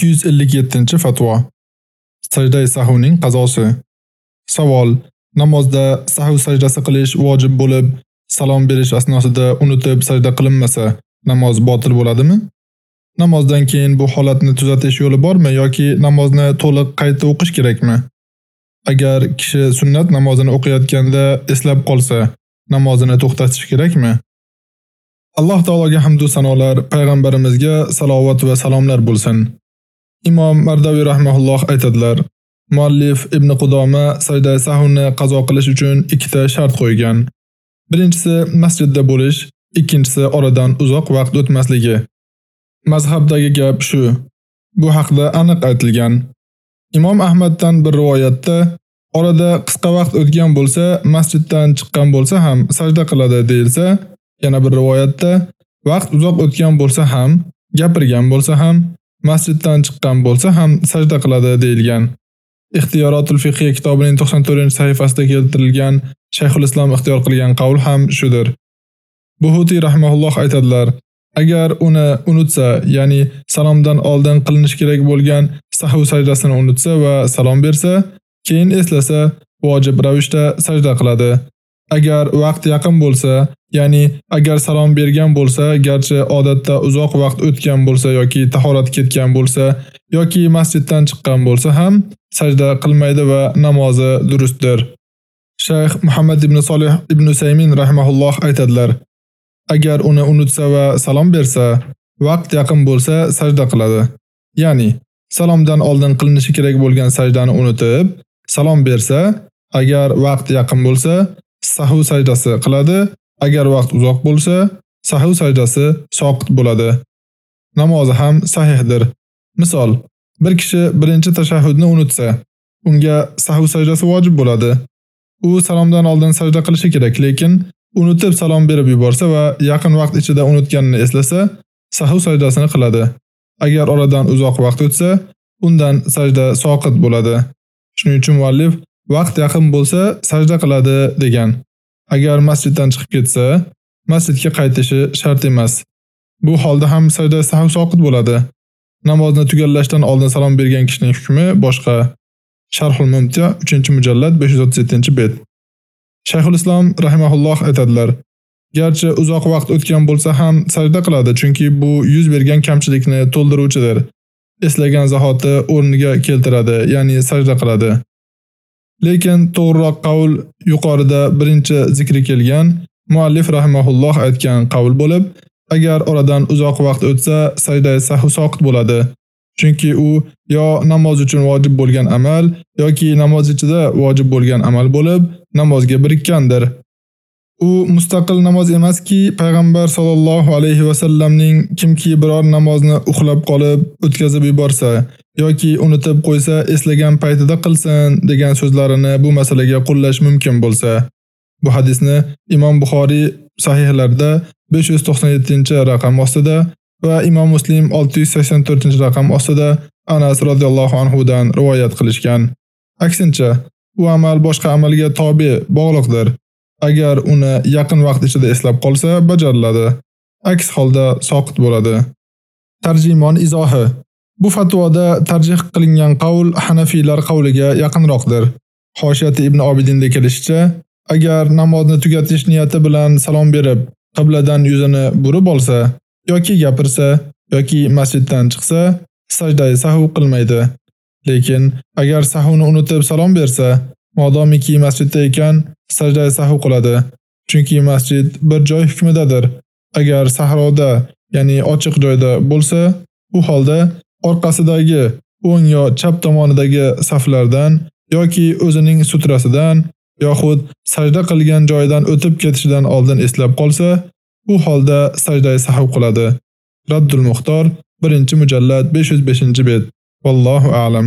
257-fatvo. Sajda sahvning qazosi. Savol: Namozda sahv sajdasi qilish vojib bo'lib, salom berish asnosida unutib sajda qilinmasa, namoz botil bo'ladimi? Namozdan keyin bu holatni tuzatish yo'li bormi yoki namozni to'liq qayta o'qish kerakmi? Agar kishi sunnat namozini o'qiyotganda eslab qolsa, namozini to'xtatish kerakmi? Alloh taologa hamd va sanolar, payg'ambarimizga salovat va salomlar bo'lsin. Imom Mardaviy rahimahulloh aytadilar: Muallif Ibn Qudoma sajda sahvni qazo qilish uchun ikkita shart qo'ygan. Birinchisi masjidda bo'lish, ikkinchisi oradan uzoq vaqt o'tmasligi. Mazhabdagi gap shu. Bu haqda aniq aytilgan. Imom Ahmaddan bir rivoyatda orada qisqa vaqt o'tgan bo'lsa, masjiddan chiqqan bo'lsa ham sajda qiladi deilsa, yana bir rivoyatda vaqt uzoq o'tgan bo'lsa ham, gapirgan bo'lsa ham masjiddan chiqqan bo'lsa ham sajda qiladi deyilgan. Ixtiyorotul fiqh kitobining 94-sahifasida keltirilgan Shayxul Islom ixtiyor qilgan qaul ham shudir. Buhuti rahimahulloh aytadilar: Agar uni unutsa, ya'ni salomdan oldin qilinish kerak bo'lgan sahv sajdasini unutsa va salom bersa, keyin eslasa, vojib ravishda sajda qiladi. Agar vaqt yaqin bo'lsa, ya'ni agar salom bergan bo'lsa, garchi odatda uzoq vaqt o'tgan bo'lsa yoki tahorat ketgan bo'lsa, yoki masjiddan chiqqan bo'lsa ham sajda qilmaydi va namozi durustdir. Shayx Muhammad ibn Solih ibn Usaymin rahimahulloh aytadilar: Agar uni unutsa va salom bersa, vaqt yaqin bo'lsa sajda qiladi. Ya'ni salomdan oldin qilinishi kerak bo'lgan sajdani unutib, salom bersa, agar vaqt yaqin bo'lsa, sahv sajdasi qiladi, agar vaqt uzoq bo'lsa, sahv sajdasi soqit bo'ladi. Namozi ham sahihdir. Misol, bir kishi birinchi tashahhudni unutsa, unga sahv sajdasi vojib bo'ladi. U salomdan oldin sajda qilishi kerak, lekin unutib salom berib yuborsa va yaqin vaqt ichida unutganini eslasa, sahv sajdasini qiladi. Agar oradan uzoq vaqt o'tsa, undan sajda soqit bo'ladi. Shuning uchun muallif vaqt yaqin bo'lsa sajda qiladi degan. Agar masjiddan chiqib ketsa, masjidga qaytishi shart emas. Bu holda ham sajda sahv soqit bo'ladi. Namozni tugallashdan oldin salom bergan kishining hukmi boshqa. Sharhul Mumti 3-mujallad 537-bet. Shayxul Islom rahimahulloh aytadilar: Garchi uzoq vaqt o'tgan bo'lsa ham sajda qiladi, chunki bu yuz bergan kamchilikni to'ldiruvchidir. Eslagan zahoti o'rniga keltiradi, ya'ni sajda qiladi. Lekin to'g'riroq qaul yuqorida birinchi zikri kelgan muallif rahimahulloh aytgan qaul bo'lib, agar oradan uzoq vaqt o'tsa, sajda sahv soqit bo'ladi. Chunki u yo namoz uchun vojib bo'lgan amal yoki namoz ichida vojib bo'lgan amal bo'lib, namozga birikkandir. U mustaqil namoz emaski, payg'ambar sollallohu alayhi va sallamning kimki biror namozni uxlab qolib o'tkazib yuborsa yoki unutib qo'ysa, eslagan paytida qilsin degan so'zlarini bu masalaga qo'llash mumkin bo'lsa, bu hadisni Imom Buxoriy sahihlarida 597-raqam ostida va Imom Muslim 684-raqam ostida Anas radhiyallohu anhu dan rivoyat qilishgan. Aksincha, bu amal boshqa amalga tobe, bog'liqdir. Agar uni yaqin vaqt ichida eslab qolsa, bajariladi. Aks holda soqit bo'ladi. Tarjimon izohi Bu fatvoda tarjih qilingan qaul Hanafiylar qavliga yaqinroqdir. Xoshiyati Ibn Obidinda kelishicha, agar namozni tugatish niyati bilan salom berib, qibladan yuzini burib olsa yoki gapirsa yoki masjiddan chiqsa, sajda sahv qilmaydi. Lekin agar sahvni unutib salom bersa, modomiki masjidda ekan, sajda sahv qiladi. Chunki masjid bir joy hukmidadir. Agar sahroda, ya'ni ochiq joyda bo'lsa, u holda orqasidagi o'ng yo chap tomonidagi saflardan yoki o'zining sutrasidan yoxud sajda qilgan joydan o'tib ketishidan oldin eslab qolsa, u holda sajdai sahv qiladi. Raddul Muxtor 1-mujallad 505-bet. Vallohu a'lam.